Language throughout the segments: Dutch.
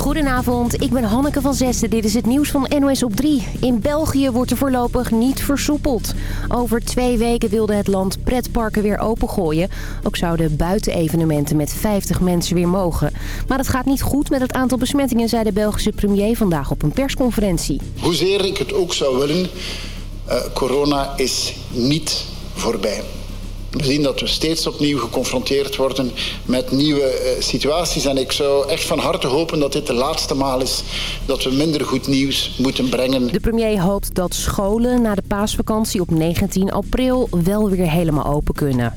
Goedenavond, ik ben Hanneke van Zesten. Dit is het nieuws van NOS op 3. In België wordt er voorlopig niet versoepeld. Over twee weken wilde het land pretparken weer opengooien. Ook zouden buitenevenementen met 50 mensen weer mogen. Maar het gaat niet goed met het aantal besmettingen... zei de Belgische premier vandaag op een persconferentie. Hoezeer ik het ook zou willen, uh, corona is niet voorbij. We zien dat we steeds opnieuw geconfronteerd worden met nieuwe uh, situaties. En ik zou echt van harte hopen dat dit de laatste maal is dat we minder goed nieuws moeten brengen. De premier hoopt dat scholen na de paasvakantie op 19 april wel weer helemaal open kunnen.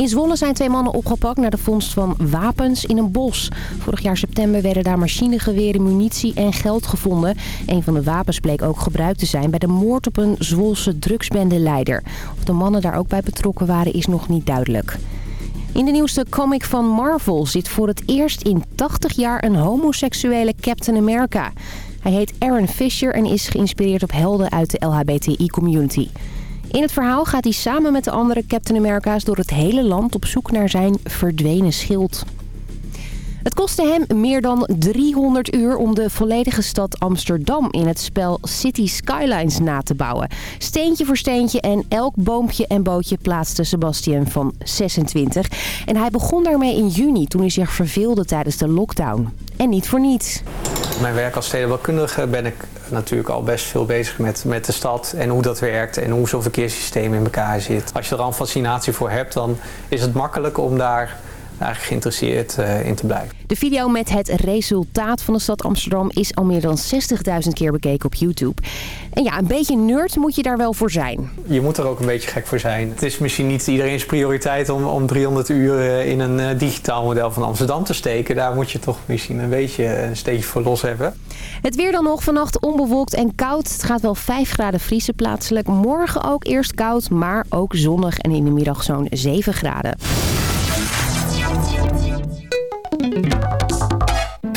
In Zwolle zijn twee mannen opgepakt naar de vondst van wapens in een bos. Vorig jaar september werden daar machinegeweren, munitie en geld gevonden. Een van de wapens bleek ook gebruikt te zijn bij de moord op een Zwolse drugsbendeleider. Of de mannen daar ook bij betrokken waren is nog niet duidelijk. In de nieuwste comic van Marvel zit voor het eerst in 80 jaar een homoseksuele Captain America. Hij heet Aaron Fisher en is geïnspireerd op helden uit de LHBTI-community. In het verhaal gaat hij samen met de andere Captain America's door het hele land op zoek naar zijn verdwenen schild. Het kostte hem meer dan 300 uur om de volledige stad Amsterdam in het spel City Skylines na te bouwen. Steentje voor steentje en elk boompje en bootje plaatste Sebastian van 26. En hij begon daarmee in juni toen hij zich verveelde tijdens de lockdown. En niet voor niets. Mijn werk als stedenbouwkundige ben ik natuurlijk al best veel bezig met, met de stad en hoe dat werkt en hoe zo'n verkeerssysteem in elkaar zit. Als je er al een fascinatie voor hebt, dan is het makkelijk om daar eigenlijk geïnteresseerd uh, in te blijven. De video met het resultaat van de stad Amsterdam is al meer dan 60.000 keer bekeken op YouTube. En ja, een beetje nerd moet je daar wel voor zijn. Je moet er ook een beetje gek voor zijn. Het is misschien niet iedereen's prioriteit om, om 300 uur eh, in een uh, digitaal model van Amsterdam te steken. Daar moet je toch misschien een beetje een steekje voor los hebben. Het weer dan nog vannacht onbewolkt en koud. Het gaat wel 5 graden vriezen plaatselijk. Morgen ook eerst koud, maar ook zonnig en in de middag zo'n 7 graden.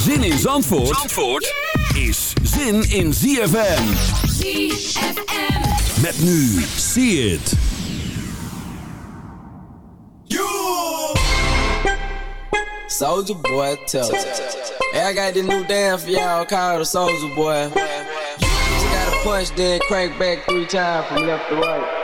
Zin in Zandvoort, Zandvoort is zin in ZFM. ZFM. Met nu, see it. Soldier boy, tell it. Hey, I got this new dance for y'all called the Soldier Boy. You gotta punch, then crank back three times from left to right.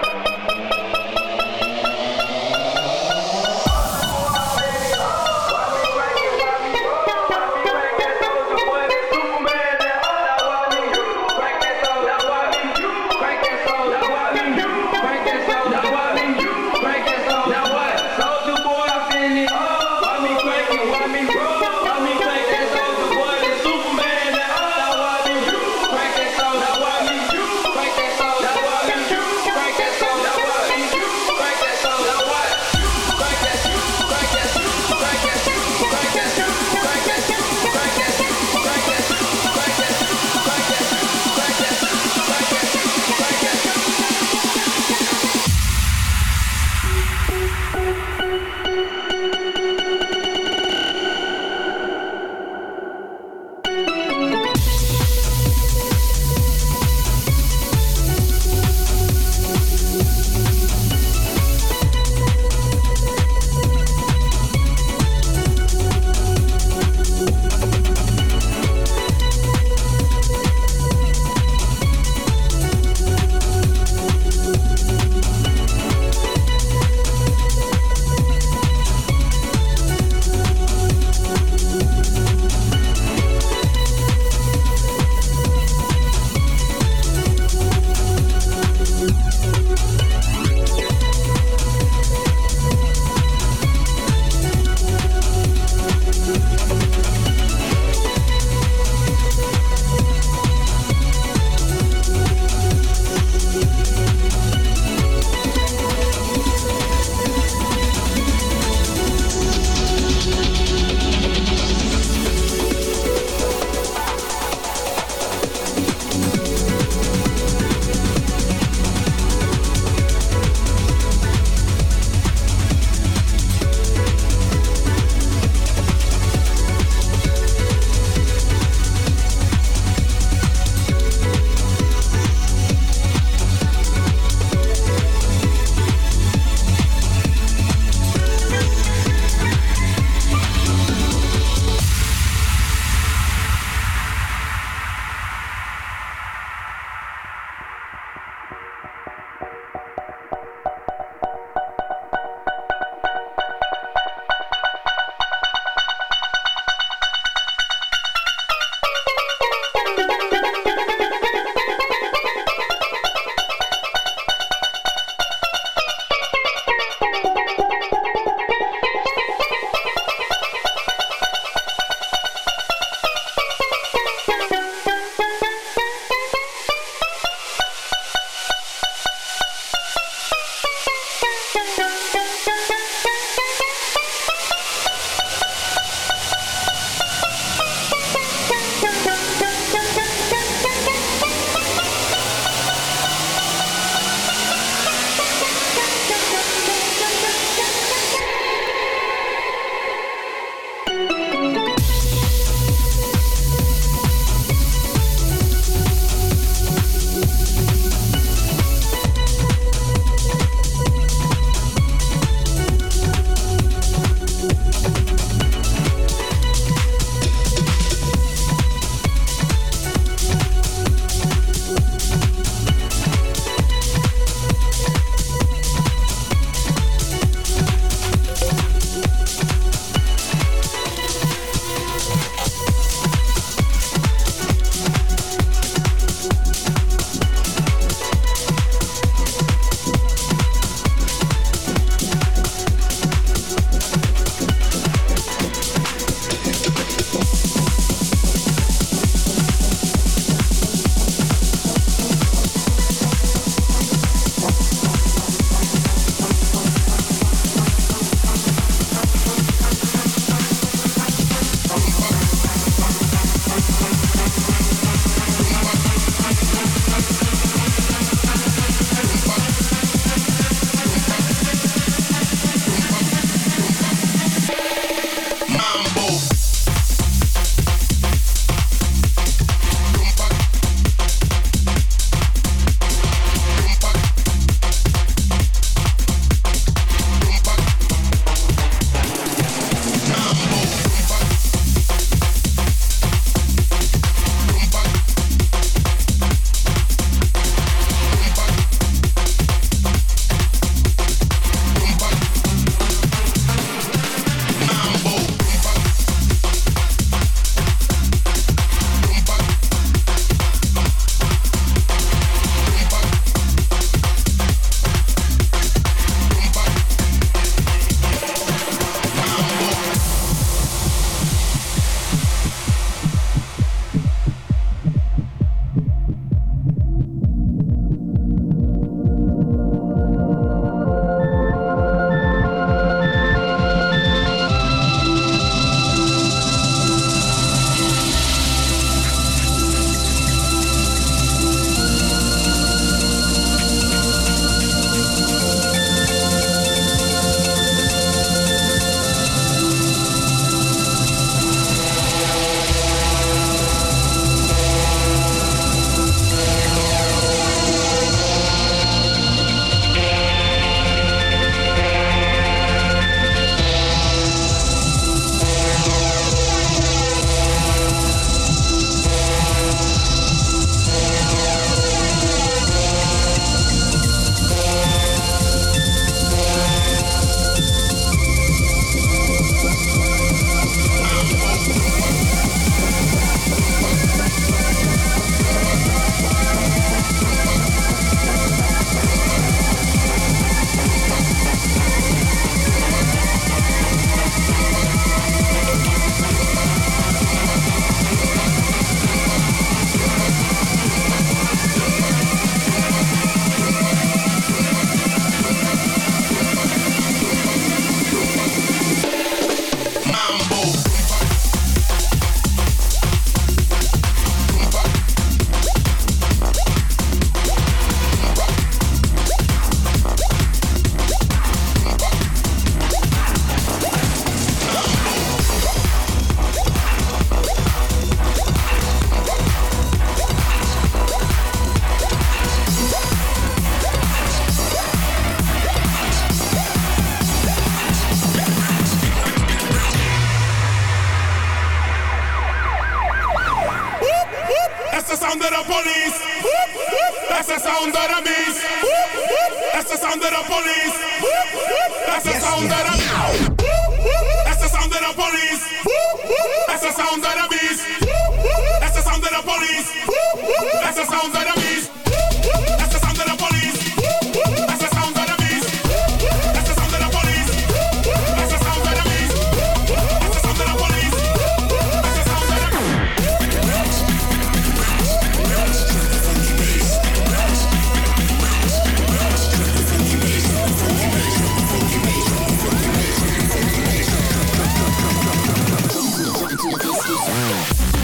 Producer.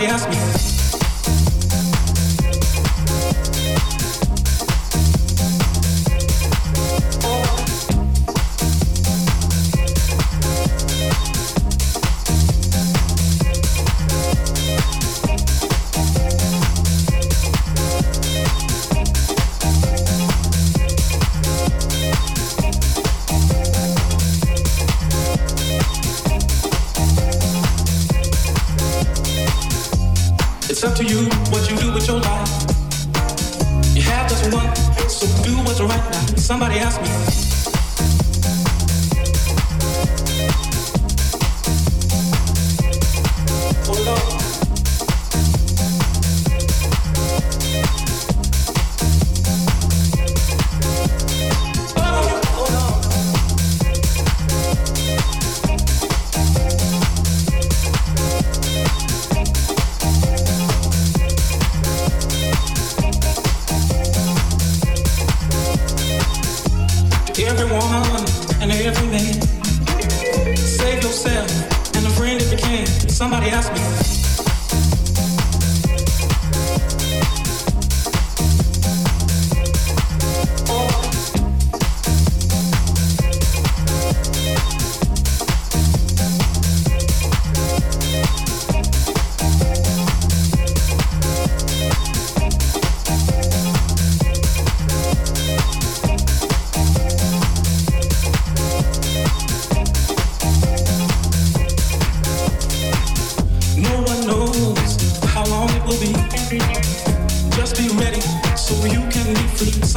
Somebody asked me.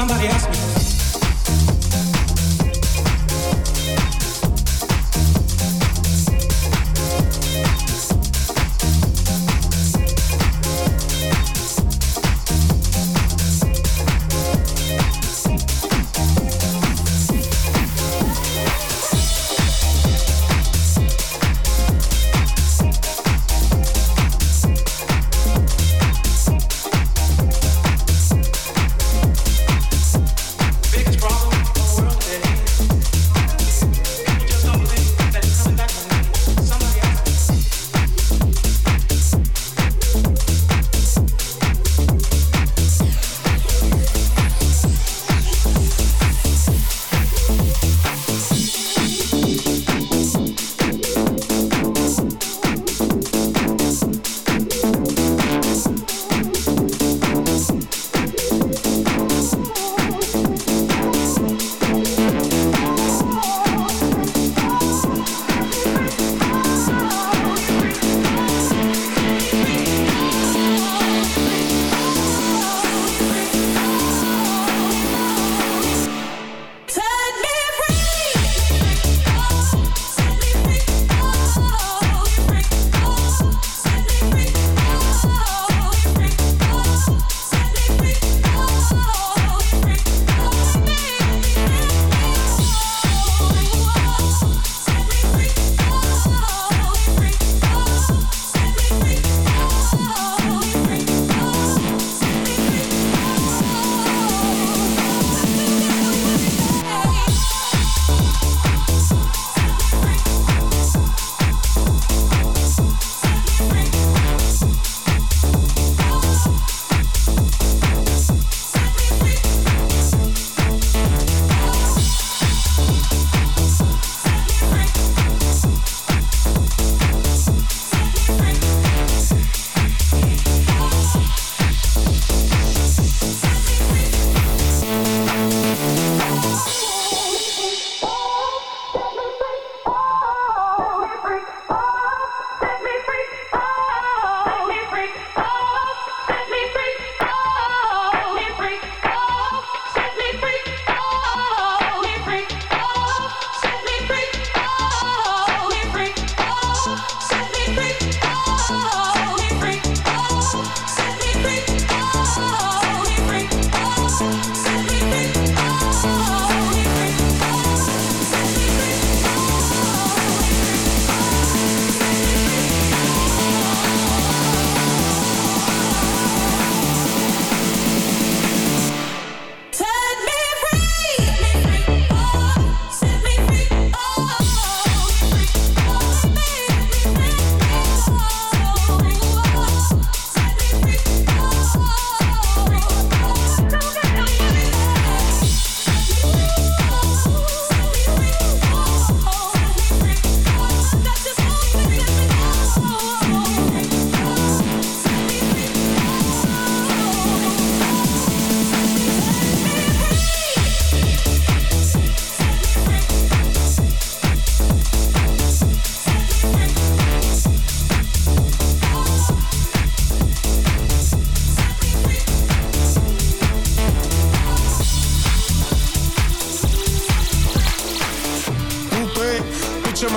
Somebody asked me.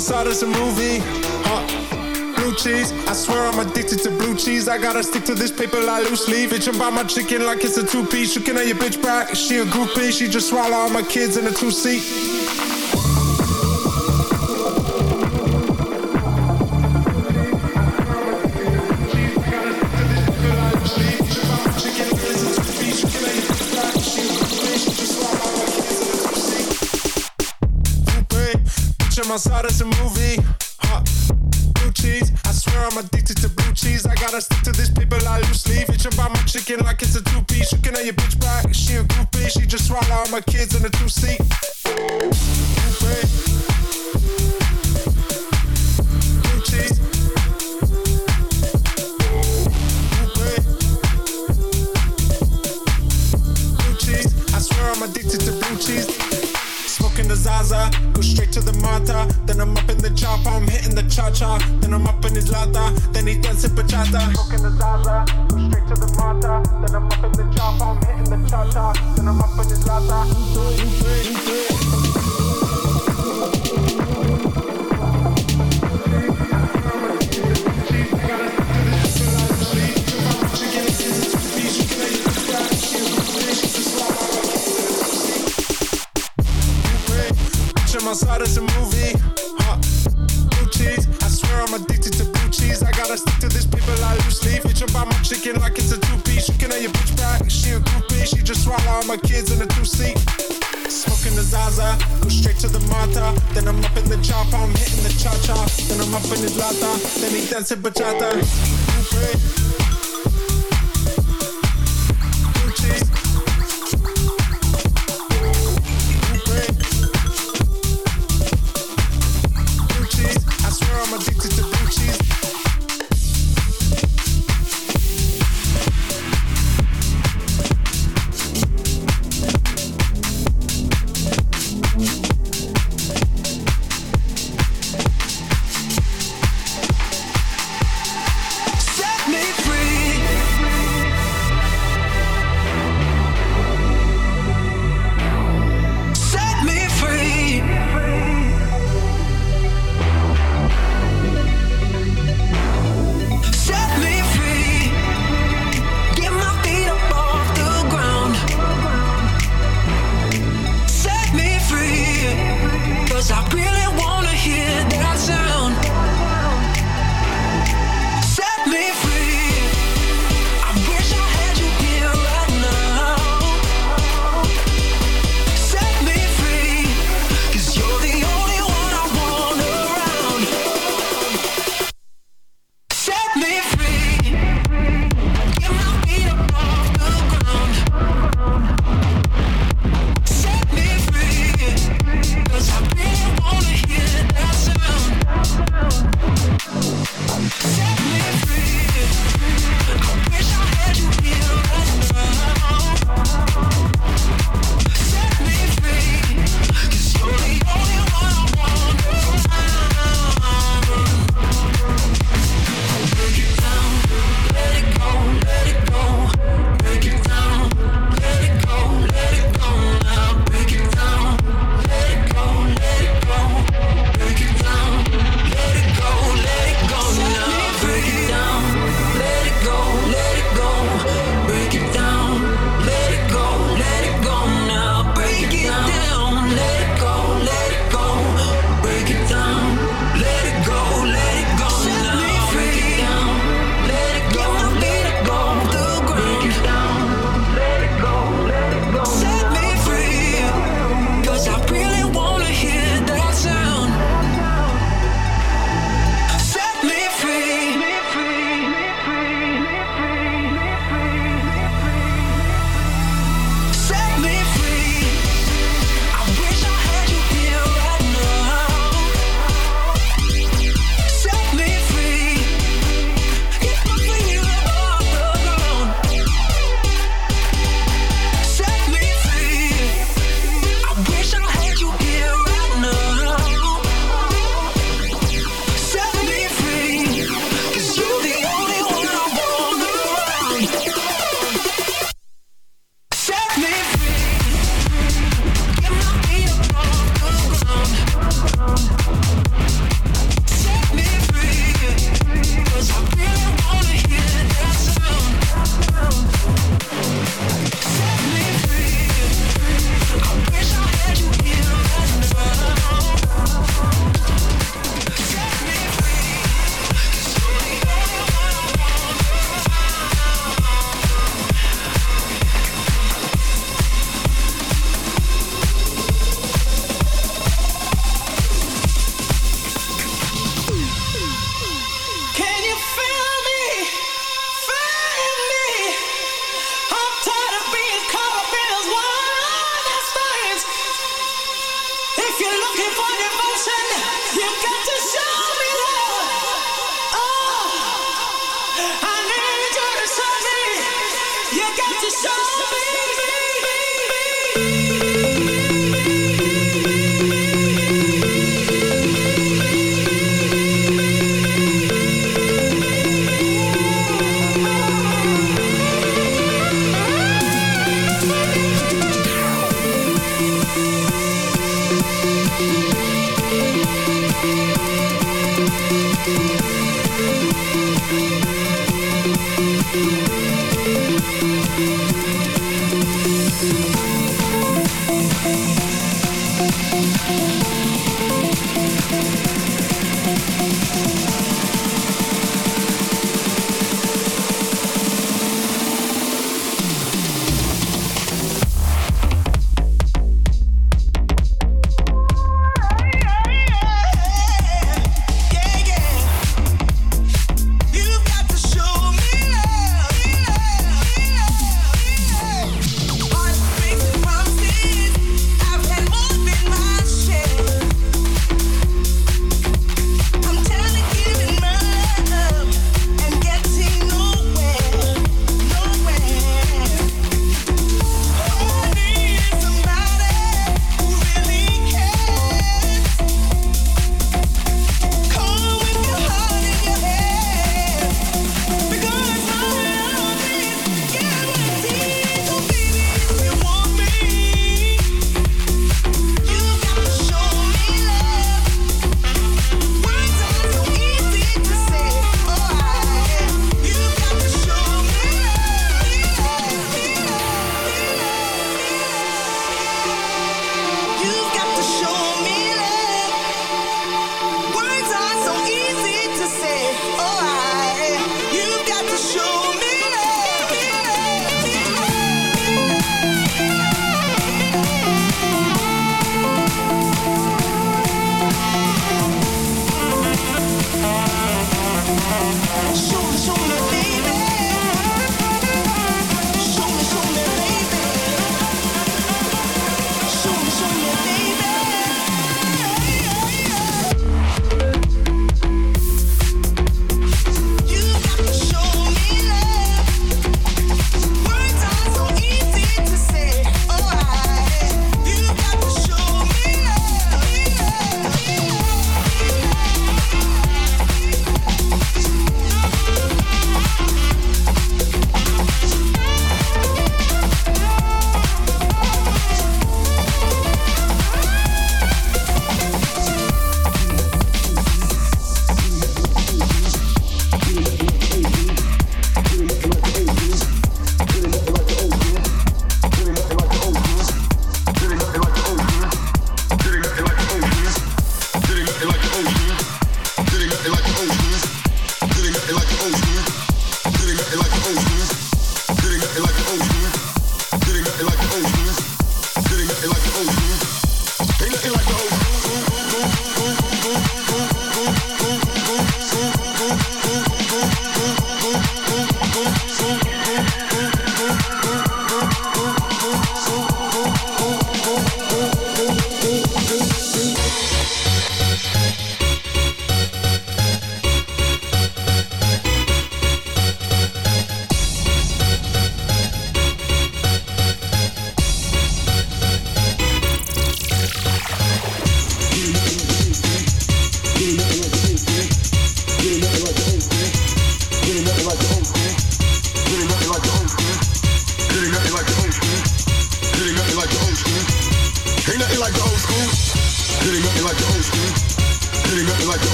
Outside, it's a movie. Huh. Blue cheese, I swear I'm addicted to blue cheese. I gotta stick to this paper like loose leaf. Bitch, about my chicken like it's a two piece. Can have your bitch back. She a groupie, she just swallow all my kids in a two seat. kids and the two kids in a two seat. Smoking the Zaza, go straight to the Mata. Then I'm up in the chopper, I'm hitting the cha cha. Then I'm up in his lata, then he dancing bachata.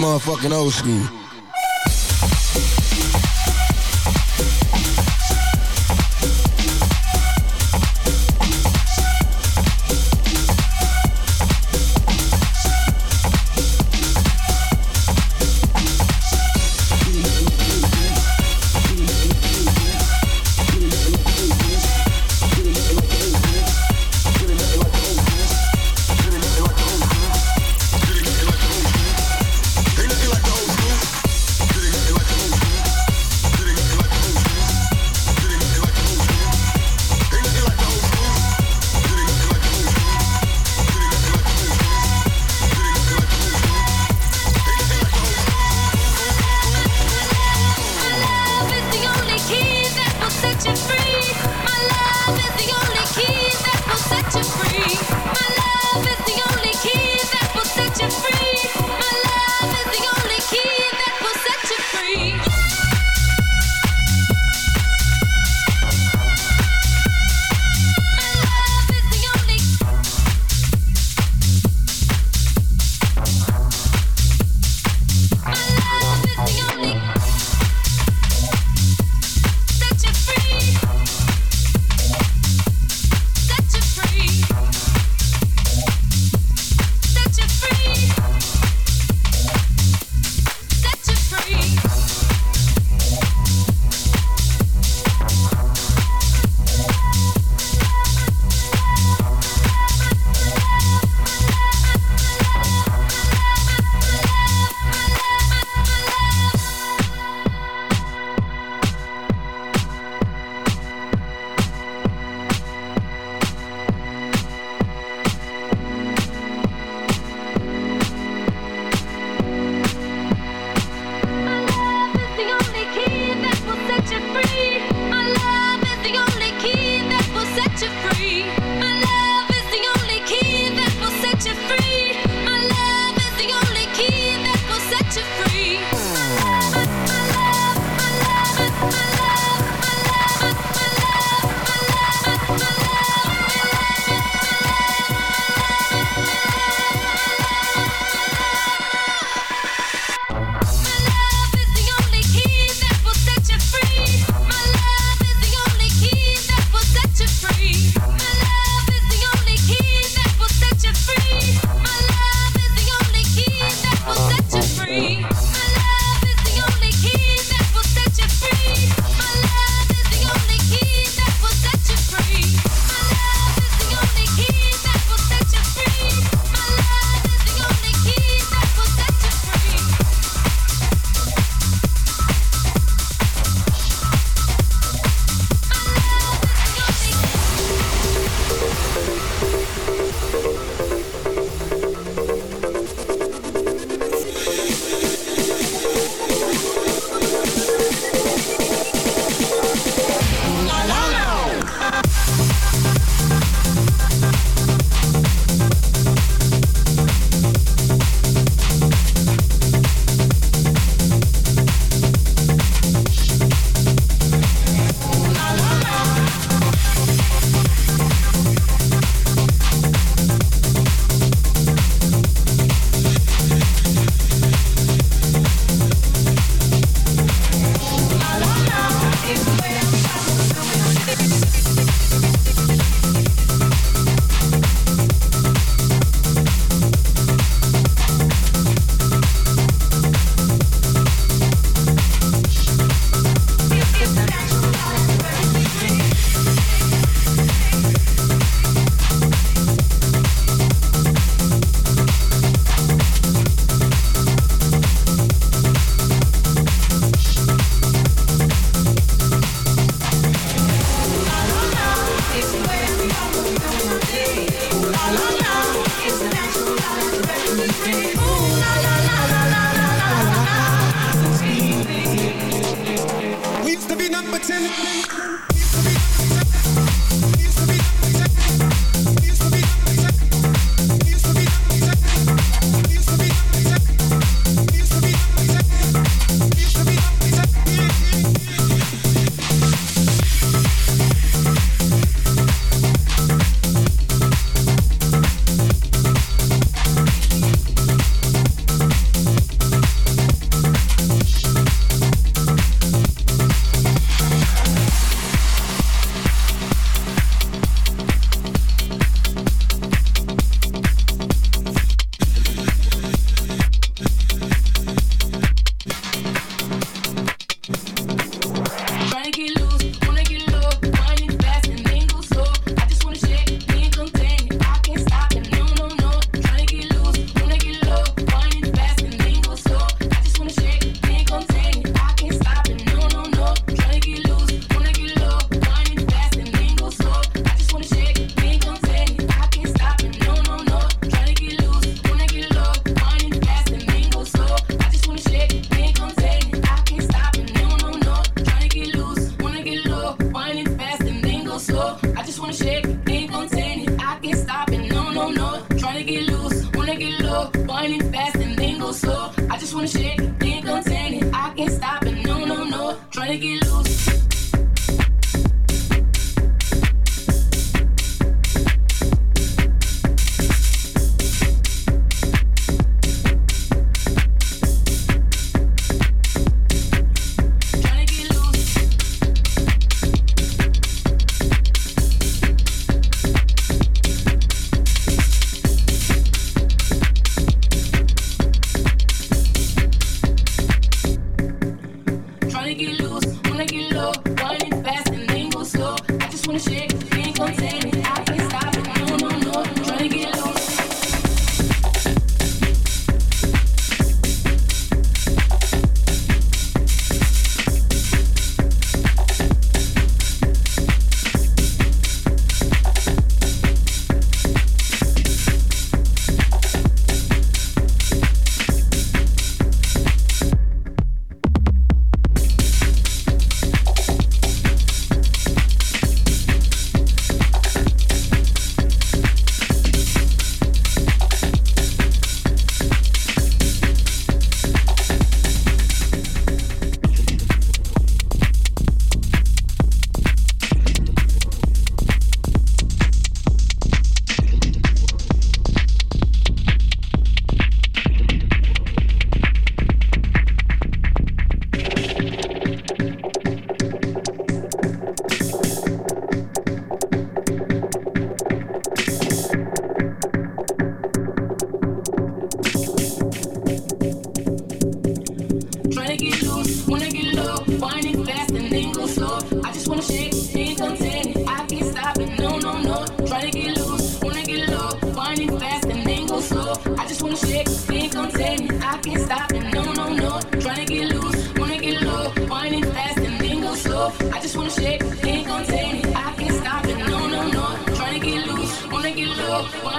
Motherfucking old school.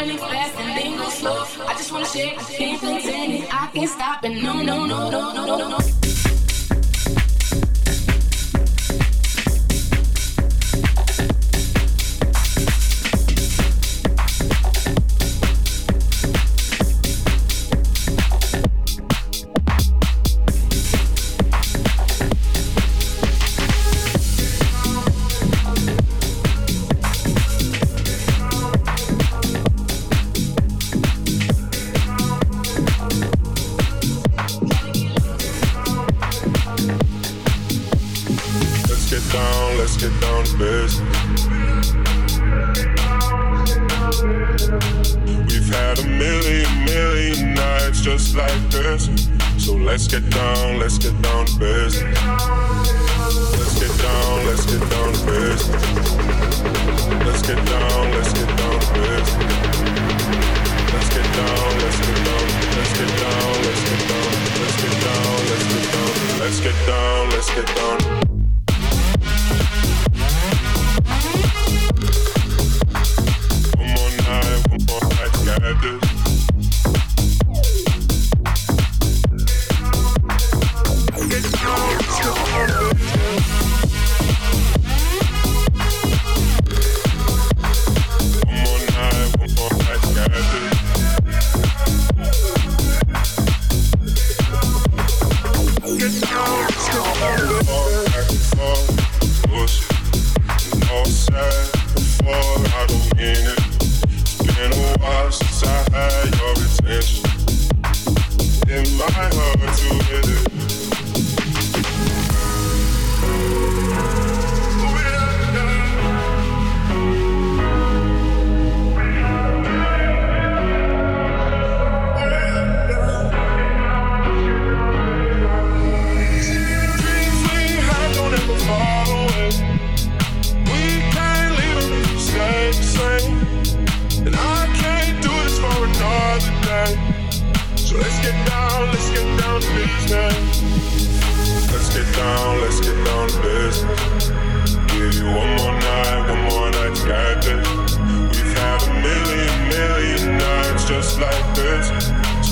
running fast and then go slow. I just wanna shake, I can't contain it. I can't stop it. No, no, no, no, no, no, no. my heart to it.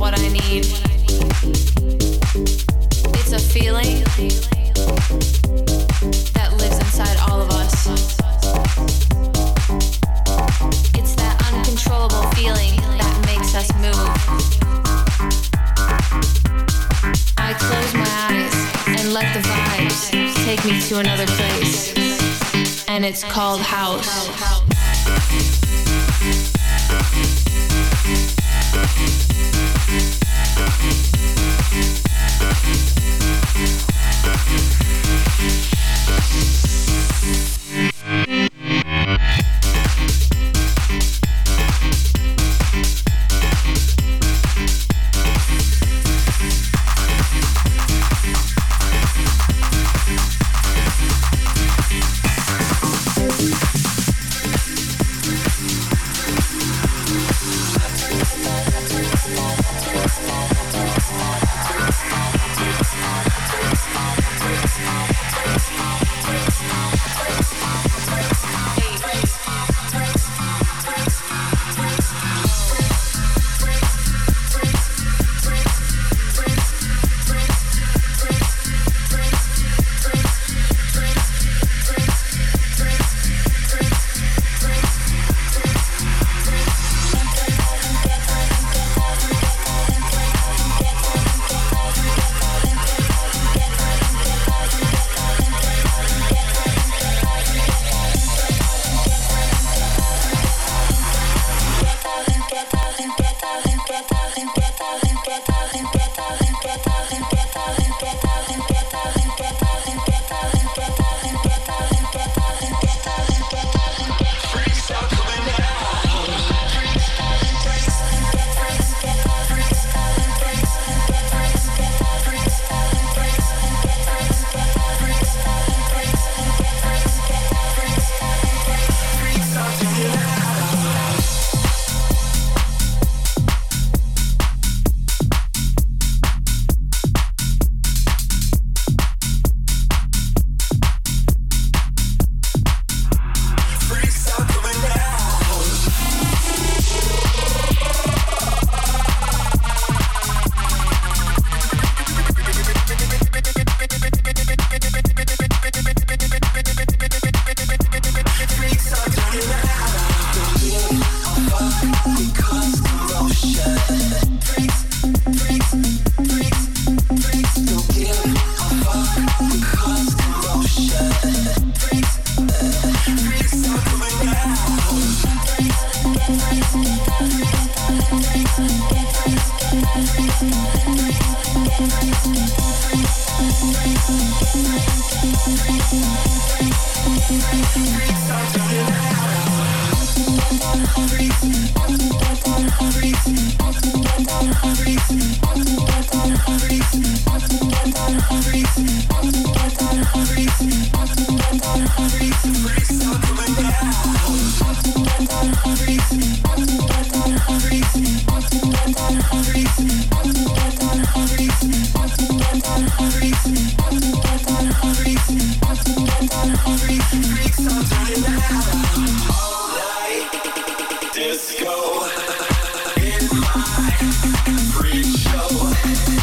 what I need. It's a feeling that lives inside all of us. It's that uncontrollable feeling that makes us move. I close my eyes and let the vibes take me to another place, and it's called house.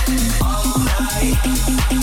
Pretty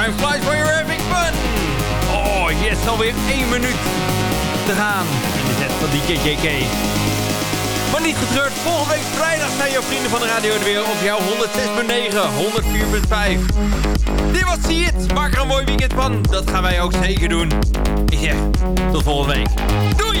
time flies when you're having fun. Oh, yes, alweer één minuut te gaan in de set van DJ JK. Maar niet getreurd, volgende week vrijdag zijn jouw vrienden van de radio er weer op jouw 106.9, 104.5. Dit was It, maak er een mooi weekend van. Dat gaan wij ook zeker doen. Ik zeg, tot volgende week. Doei!